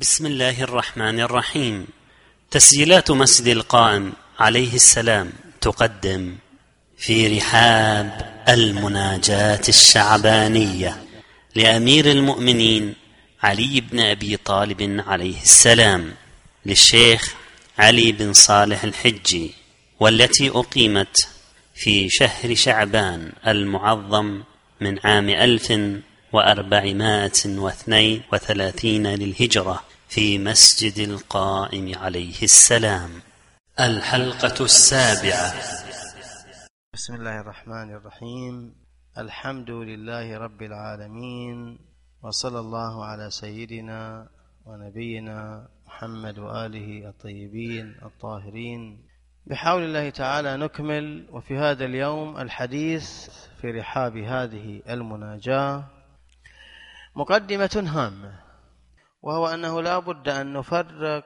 بسم الله الرحمن الرحيم. تسجيلات مسجد القائم عليه السلام تقدم في رحاب المناجاة الشعبانية لأمير المؤمنين علي بن أبي طالب عليه السلام للشيخ علي بن صالح الحجي والتي أقيمت في شهر شعبان المعظم من عام ألف وأربعمائة واثنين وثلاثين للهجرة في مسجد القائم عليه السلام. الحلقة السابعة. بسم الله الرحمن الرحيم. الحمد لله رب العالمين وصلى الله على سيدنا ونبينا محمد وآله الطيبين الطاهرين. بحول الله تعالى نكمل وفي هذا اليوم الحديث في رحاب هذه المناجاة. مقدمة هامة. وهو أنه لا بد أن نفرق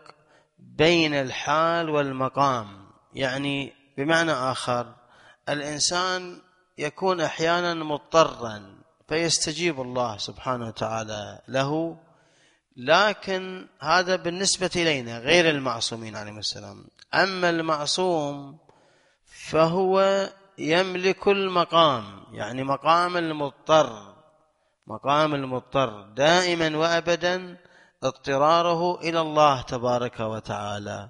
بين الحال والمقام. يعني بمعنى آخر الإنسان يكون أحيانا مضطرا فيستجيب الله سبحانه وتعالى له لكن هذا بالنسبة إلينا غير المعصومين عليهم السلام. أما المعصوم فهو يملك المقام يعني مقام المضطر. مقام المضطر دائما وأبدا اضطراره إلى الله تبارك وتعالى.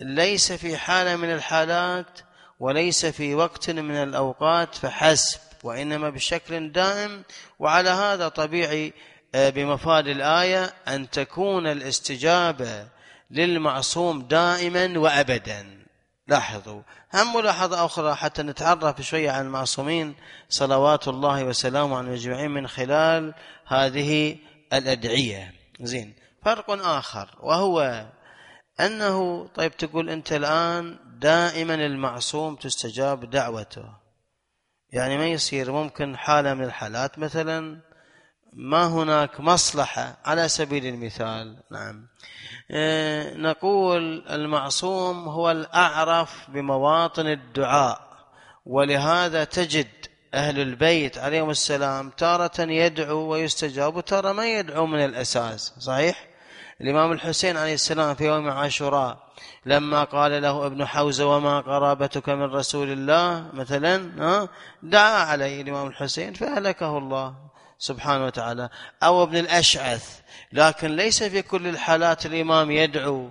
ليس في حالة من الحالات وليس في وقت من الأوقات فحسب وإنما بشكل دائم. وعلى هذا طبيعي آه، بمفاد الآية أن تكون الاستجابة للمعصوم دائما وأبدا. لاحظوا. هم ملاحظة أخرى حتى نتعرف شوية عن المعصومين. صلوات الله وسلامه على أجمعين من خلال هذه الأدعية. زين. فرق آخر وهو أنه طيب تقول أنت الآن دائما المعصوم تستجاب دعوته. يعني ما يصير ممكن حالة من الحالات مثلا ما هناك مصلحة على سبيل المثال. نعم. آه، نقول المعصوم هو الأعرف بمواطن الدعاء ولهذا تجد أهل البيت عليهم السلام تارة يدعو ويستجاب وتارة ما يدعو من الأساس. صحيح؟ الإمام الحسين عليه السلام في يوم عاشوراء لما قال له ابن حوزة وما قرابتك من رسول الله مثلا دعا عليه الإمام الحسين فأهلكه الله. سبحانه وتعالى أو ابن الأشعث. لكن ليس في كل الحالات الإمام يدعو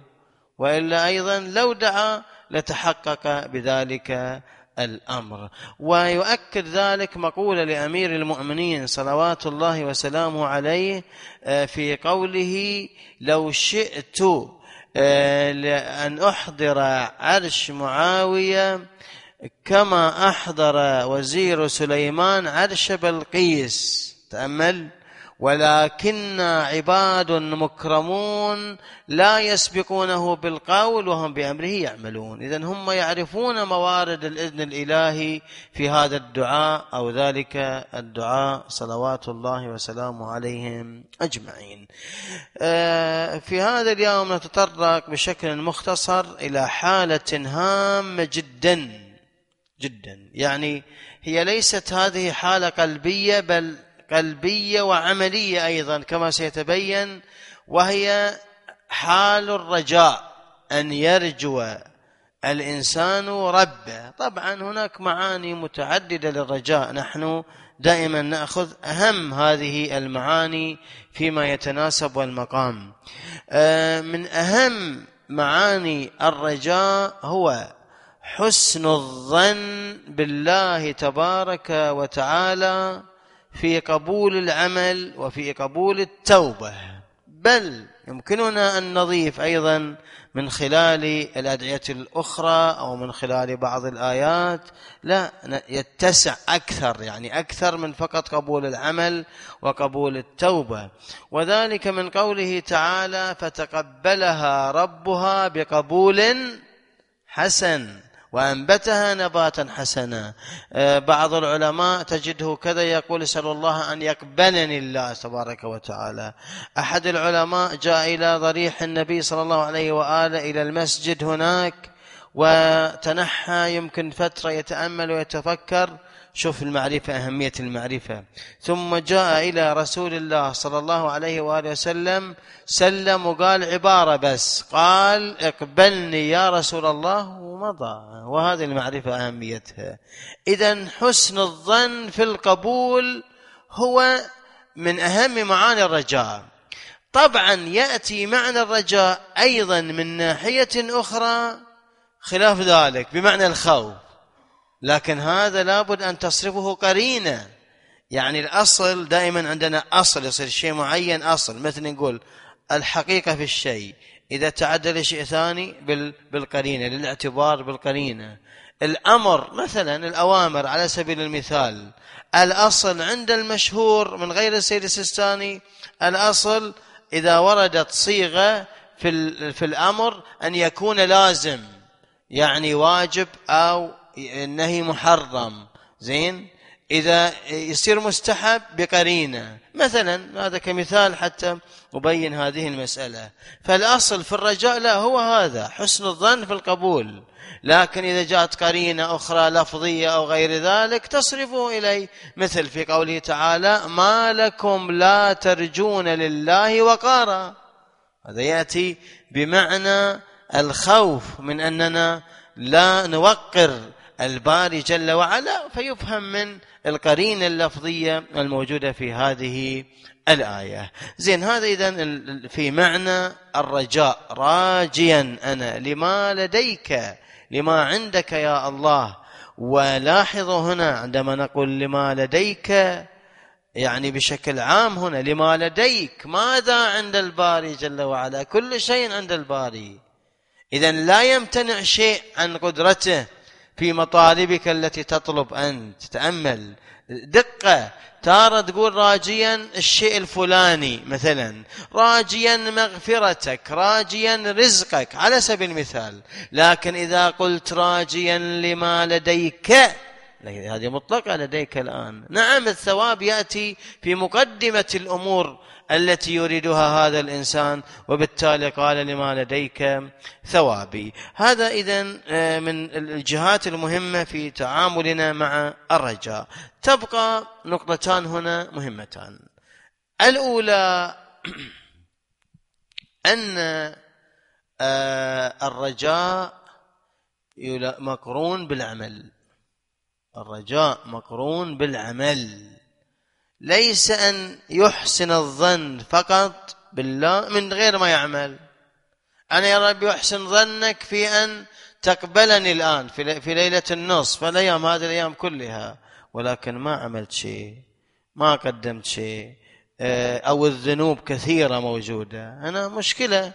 وإلا أيضا لو دعا لتحقق بذلك الأمر. ويؤكد ذلك مقولة لأمير المؤمنين صلوات الله وسلامه عليه آه، في قوله لو شئت آه، ان أحضر عرش معاوية كما أحضر وزير سليمان عرش بلقيس تأمل ولكنا عباد مكرمون لا يسبقونه بالقول وهم بأمره يعملون. اذا هم يعرفون موارد الإذن الإلهي في هذا الدعاء أو ذلك الدعاء صلوات الله وسلامه عليهم أجمعين. آه، في هذا اليوم نتطرق بشكل مختصر إلى حالة هامة جدا جدا. يعني هي ليست هذه حالة قلبية بل قلبية وعملية أيضا كما سيتبين وهي حال الرجاء أن يرجو الإنسان ربه. طبعا هناك معاني متعددة للرجاء. نحن دائما نأخذ أهم هذه المعاني فيما يتناسب والمقام آه، من أهم معاني الرجاء هو حسن الظن بالله تبارك وتعالى في قبول العمل وفي قبول التوبة. بل يمكننا أن نضيف أيضا من خلال الأدعية الأخرى أو من خلال بعض الآيات لا يتسع أكثر يعني أكثر من فقط قبول العمل وقبول التوبة. وذلك من قوله تعالى فتقبلها ربها بقبول حسن وأنبتها نباتا حسنا. آه، بعض العلماء تجده كذا يقول أسأل الله أن يقبلني الله تبارك وتعالى. أحد العلماء جاء إلى ضريح النبي صلى الله عليه وآله إلى المسجد هناك وتنحى يمكن فترة يتأمل ويتفكر شوف المعرفة أهمية المعرفة. ثم جاء إلى رسول الله صلى الله عليه وآله وسلم سلم وقال عبارة بس. قال اقبلني يا رسول الله. ومضى. وهذه المعرفة أهميتها. إذا حسن الظن في القبول هو من أهم معاني الرجاء. طبعا يأتي معنى الرجاء أيضا من ناحية أخرى خلاف ذلك بمعنى الخوف. لكن هذا لابد أن تصرفه قرينة يعني الأصل دائما عندنا أصل يصير شيء معين أصل. مثل نقول الحقيقة في الشيء. إذا تعدل شيء ثاني بالقرينة للاعتبار بالقرينة. الأمر مثلا الأوامر على سبيل المثال. الأصل عند المشهور من غير السيد السيستاني الأصل إذا وردت صيغة في, في الأمر أن يكون لازم يعني واجب أو النهي محرم. زين؟ إذا يصير مستحب بقرينة. مثلا هذا كمثال حتى أبين هذه المسألة. فالأصل في الرجاء لا هو هذا حسن الظن في القبول. لكن إذا جاءت قرينة أخرى لفظية أو غير ذلك تصرفه إليه. مثل في قوله تعالى ما لكم لا ترجون لله وقارا. هذا يأتي بمعنى الخوف من أننا لا نوقر الباري جل وعلا فيفهم من القرينة اللفظية الموجودة في هذه الآية. زين هذا إذا في معنى الرجاء. راجيا أنا لما لديك لما عندك يا الله. ولاحظوا هنا عندما نقول لما لديك يعني بشكل عام هنا لما لديك ماذا عند الباري جل وعلا؟ كل شيء عند الباري. إذا لا يمتنع شيء عن قدرته. في مطالبك التي تطلب أن تتأمل. دقة. تارة تقول راجيا الشيء الفلاني مثلا. راجيا مغفرتك. راجيا رزقك. على سبيل المثال. لكن إذا قلت راجيا لما لديك. هذه مطلقة لديك الآن. نعم الثواب يأتي في مقدمة الأمور. التي يريدها هذا الإنسان وبالتالي قال لما لديك ثوابي. هذا اذا آه، من الجهات المهمة في تعاملنا مع الرجاء. تبقى نقطتان هنا مهمتان. الأولى أن آه، الرجاء مقرون بالعمل. الرجاء مقرون بالعمل. ليس أن يحسن الظن فقط بالله من غير ما يعمل. أنا يا رب يحسن ظنك في أن تقبلني الآن في ليلة النصف الأيام هذه الأيام كلها. ولكن ما عملت شيء ما قدمت شيء آه، أو الذنوب كثيرة موجودة. أنا مشكلة.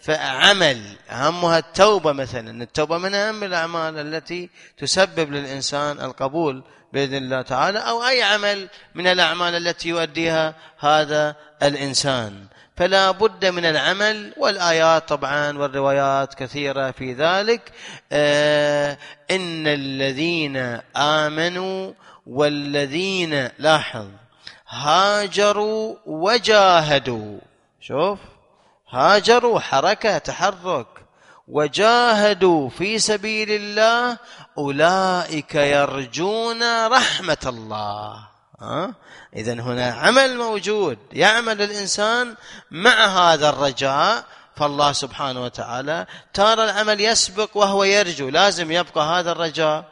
فعمل أهمها التوبة مثلا. التوبة من أهم الأعمال التي تسبب للإنسان القبول بإذن الله تعالى أو أي عمل من الأعمال التي يؤديها هذا الإنسان. فلا بد من العمل والآيات طبعا والروايات كثيرة في ذلك. آه إن الذين آمنوا والذين لاحظ هاجروا وجاهدوا. شوف هاجروا حركة تحرك. وجاهدوا في سبيل الله أولئك يرجون رحمة الله. ها؟ إذا هنا عمل موجود. يعمل الإنسان مع هذا الرجاء فالله سبحانه وتعالى ترى العمل يسبق وهو يرجو. لازم يبقى هذا الرجاء.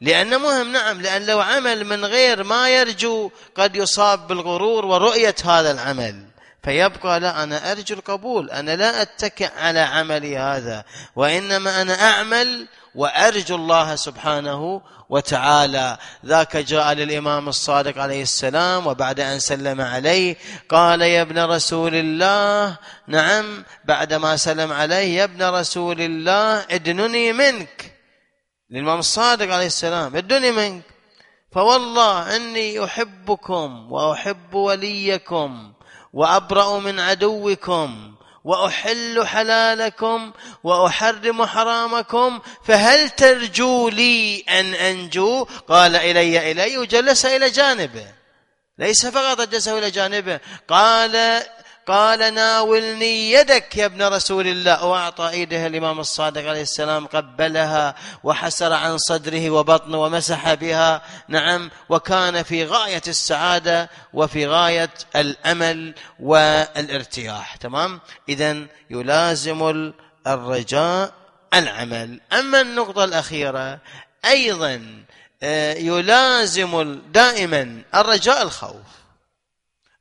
لأنه مهم نعم لأن لو عمل من غير ما يرجو قد يصاب بالغرور ورؤية هذا العمل. فيبقى لا أنا أرجو القبول أنا لا أتكئ على عملي هذا وإنما أنا أعمل وأرجو الله سبحانه وتعالى. ذاك جاء للإمام الصادق عليه السلام وبعد أن سلم عليه قال يا ابن رسول الله. نعم بعدما سلم عليه يا ابن رسول الله ادنني منك. للإمام الصادق عليه السلام ادنني منك. فوالله إني أحبكم وأحب وليكم. وأبرأ من عدوكم وأحل حلالكم وأحرم حرامكم فهل ترجو لي أن أنجو؟ قال إلي إلي وجلس إلى جانبه. ليس فقط جلسه إلى جانبه قال قال ناولني يدك يا ابن رسول الله. وأعطى إيده الإمام الصادق عليه السلام قبلها وحسر عن صدره وبطنه ومسح بها. نعم وكان في غاية السعادة وفي غاية الأمل والارتياح. تمام؟ إذا يلازم الرجاء العمل. أما النقطة الأخيرة أيضا آه، يلازم دائما الرجاء الخوف.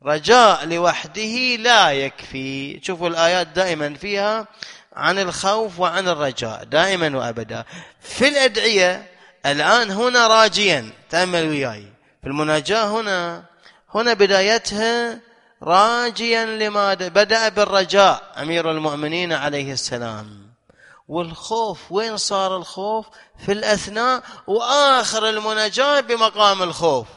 رجاء لوحده لا يكفي. شوفوا الآيات دائما فيها عن الخوف وعن الرجاء دائما وأبدا. في الأدعية الآن هنا راجيا تأمل وياي. في المناجاة هنا هنا بدايتها راجيا لماذا بدأ بالرجاء أمير المؤمنين عليه السلام. والخوف وين صار الخوف؟ في الأثناء وآخر المناجاة بمقام الخوف.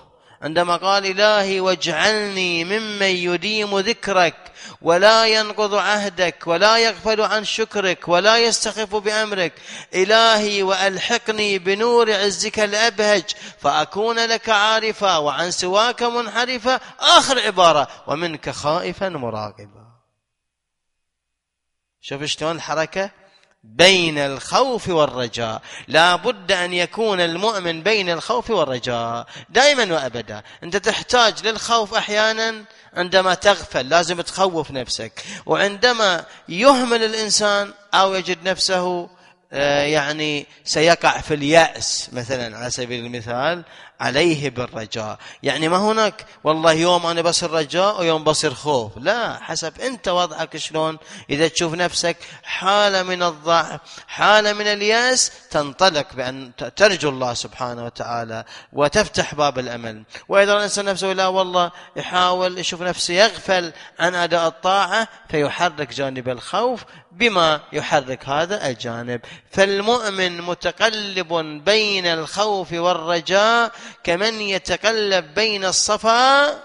عندما قال إلهي واجعلني ممن يديم ذكرك ولا ينقض عهدك ولا يغفل عن شكرك ولا يستخف بأمرك إلهي وألحقني بنور عزك الأبهج فأكون لك عارفا وعن سواك منحرفا آخر عبارة ومنك خائفا مراقبا. شوف شلون الحركة؟ بين الخوف والرجاء. لا بد أن يكون المؤمن بين الخوف والرجاء دائما وأبدا. أنت تحتاج للخوف أحيانا عندما تغفل لازم تخوف نفسك. وعندما يهمل الإنسان أو يجد نفسه آه، يعني سيقع في اليأس مثلا على سبيل المثال عليه بالرجاء. يعني ما هناك والله يوم أنا بصير رجاء ويوم بصير خوف لا حسب أنت وضعك شلون. إذا تشوف نفسك حالة من الضعف حالة من اليأس تنطلق بأن ترجو الله سبحانه وتعالى وتفتح باب الأمل. وإذا الإنسان نفسه لا والله يحاول يشوف نفسه يغفل عن أداء الطاعة فيحرك جانب الخوف بما يحرك هذا الجانب. فالمؤمن متقلب بين الخوف والرجاء كمن يتقلب بين الصفا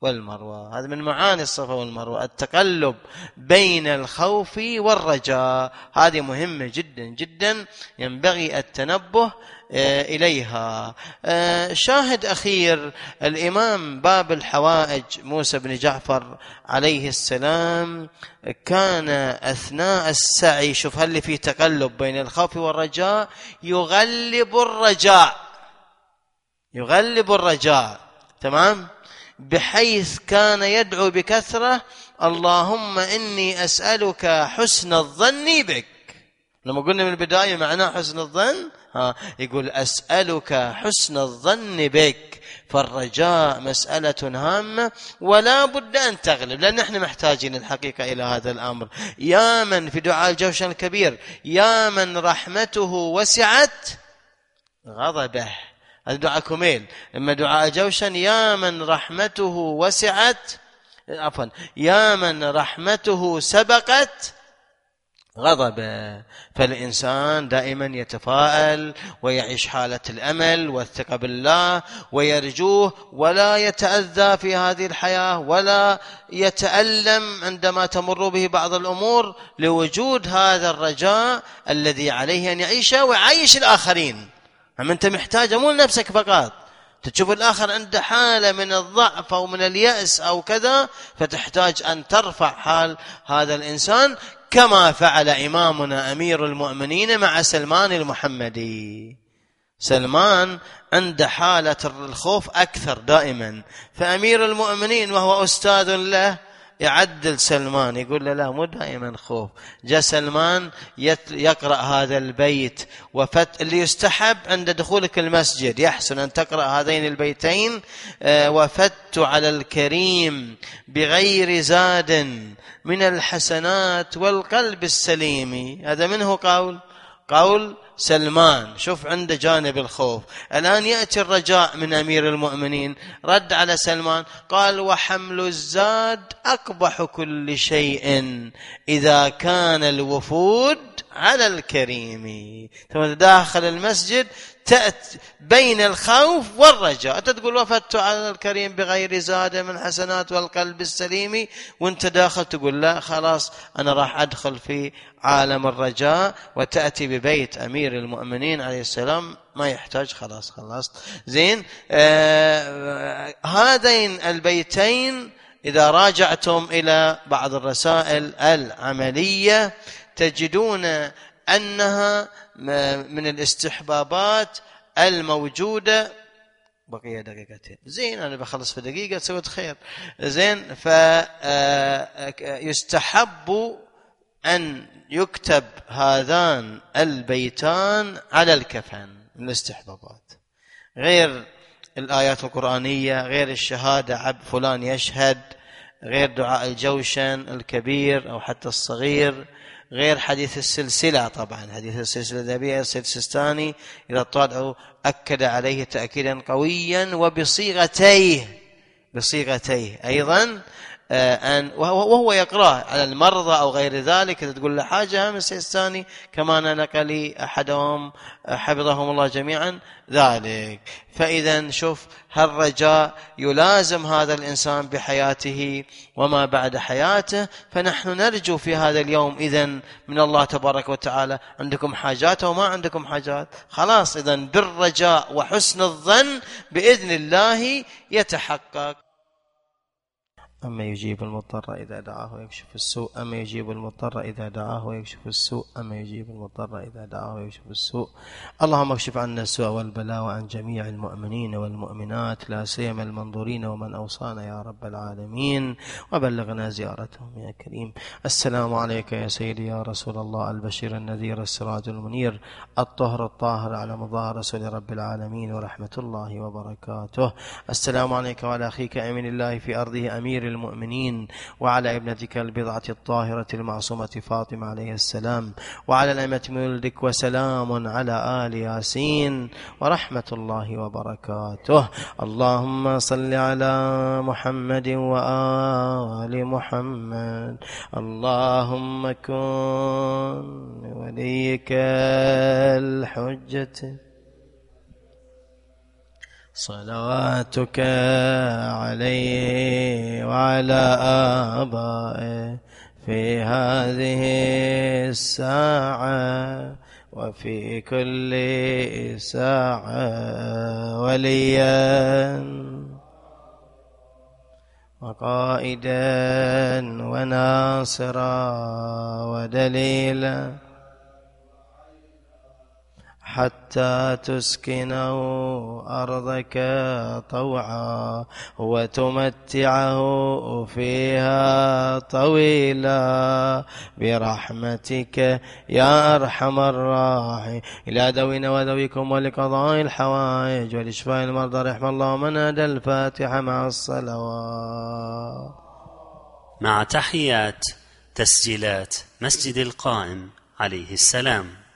والمروة. هذا من معاني الصفا والمروة. التقلب بين الخوف والرجاء. هذه مهمة جدا جدا ينبغي التنبه آه، إليها. آه، شاهد أخير الإمام باب الحوائج موسى بن جعفر عليه السلام كان أثناء السعي شوف هل في تقلب بين الخوف والرجاء؟ يغلب الرجاء. يغلب الرجاء تمام؟ بحيث كان يدعو بكثرة اللهم إني أسألك حسن الظن بك. لما قلنا من البداية معناه حسن الظن ها يقول أسألك حسن الظن بك. فالرجاء مسألة هامة ولا بد أن تغلب لأن نحن محتاجين الحقيقة إلى هذا الأمر. يا من في دعاء الجوشن الكبير يا من رحمته وسعت غضبه. هذا دعاء كميل إما دعاء جوشن يا من رحمته وسعت عفوا يا من رحمته سبقت غضبه. فالإنسان دائما يتفاءل ويعيش حالة الأمل والثقة بالله ويرجوه ولا يتأذى في هذه الحياة ولا يتألم عندما تمر به بعض الأمور لوجود هذا الرجاء الذي عليه أن يعيشه ويعيش الآخرين. أما أنت محتاجة مو لنفسك فقط. تشوف الآخر عنده حالة من الضعف أو من اليأس أو كذا فتحتاج أن ترفع حال هذا الإنسان كما فعل إمامنا أمير المؤمنين مع سلمان المحمدي. سلمان عنده حالة الخوف أكثر دائما. فأمير المؤمنين وهو أستاذ له يعدل سلمان يقول له لا مو دائما خوف. جاء سلمان يقرأ هذا البيت وفت اللي يستحب عند دخولك المسجد يحسن أن تقرأ هذين البيتين آه، وفت على الكريم بغير زاد من الحسنات والقلب السليم. هذا منه قول؟ قول سلمان شوف عنده جانب الخوف. الآن يأتي الرجاء من أمير المؤمنين. رد على سلمان قال وحمل الزاد أقبح كل شيء إذا كان الوفود على الكريم. ثم داخل المسجد تأتي بين الخوف والرجاء. أنت تقول وفدت على الكريم بغير زاد من حسنات والقلب السليم وانت داخل تقول لا خلاص أنا راح أدخل في عالم الرجاء وتأتي ببيت أمير المؤمنين عليه السلام. ما يحتاج خلاص خلصت زين آه هذين البيتين إذا راجعتم إلى بعض الرسائل العملية تجدون أنها من الاستحبابات الموجودة. بقية دقيقتين. زين أنا بخلص في دقيقة سويت خير. زين فيستحب آه، أن يكتب هذان البيتان على الكفن من الاستحبابات. غير الآيات القرآنية غير الشهادة عبد فلان يشهد غير دعاء الجوشن الكبير أو حتى الصغير. غير حديث السلسلة طبعا. حديث السلسلة الذهبية السيد السيستاني إذا طالعوا أكد عليه تأكيدا قويا وبصيغتيه. بصيغتيه. أيضا أن وهو يقرأ على المرضى أو غير ذلك إذا تقول له حاجة هم السيستاني كما نقل أحدهم آه، حفظهم الله جميعا ذلك. فإذا شوف هالرجاء يلازم هذا الإنسان بحياته وما بعد حياته فنحن نرجو في هذا اليوم إذا من الله تبارك وتعالى عندكم حاجات أو ما عندكم حاجات؟ خلاص إذا بالرجاء وحسن الظن بإذن الله يتحقق. أما يجيب المضطر إذا دعاه ويكشف السوء أما يجيب المضطر إذا دعاه ويكشف السوء أما يجيب المضطر إذا دعاه ويكشف السوء. اللهم اكشف عنا السوء والبلاء وعن جميع المؤمنين والمؤمنات لا سيما المنظورين ومن أوصانا يا رب العالمين. وبلغنا زيارتهم يا كريم. السلام عليك يا سيدي يا رسول الله البشير النذير السراج المنير الطهر الطاهر على مظاهر رسول رب العالمين ورحمة الله وبركاته. السلام عليك وعلى أخيك أمين الله في أرضه أمير المؤمنين وعلى ابنتك البضعة الطاهرة المعصومة فاطمة عليه السلام وعلى الأئمة مولدك وسلام على آل ياسين ورحمة الله وبركاته. اللهم صل على محمد وآل محمد. اللهم كن وليك الحجة. صلواتك عليه وعلى آبائه في هذه الساعة وفي كل ساعة وليا. وقائدا وناصرا ودليلا. حتى تسكنه أرضك طوعا وتمتعه فيها طويلا برحمتك يا أرحم الراحمين. إلى دوينا ودويكم ولقضاء الحوائج ولشفاء المرضى رحم الله من أدى الفاتحة مع الصلوات. مع تحيات تسجيلات مسجد القائم عليه السلام.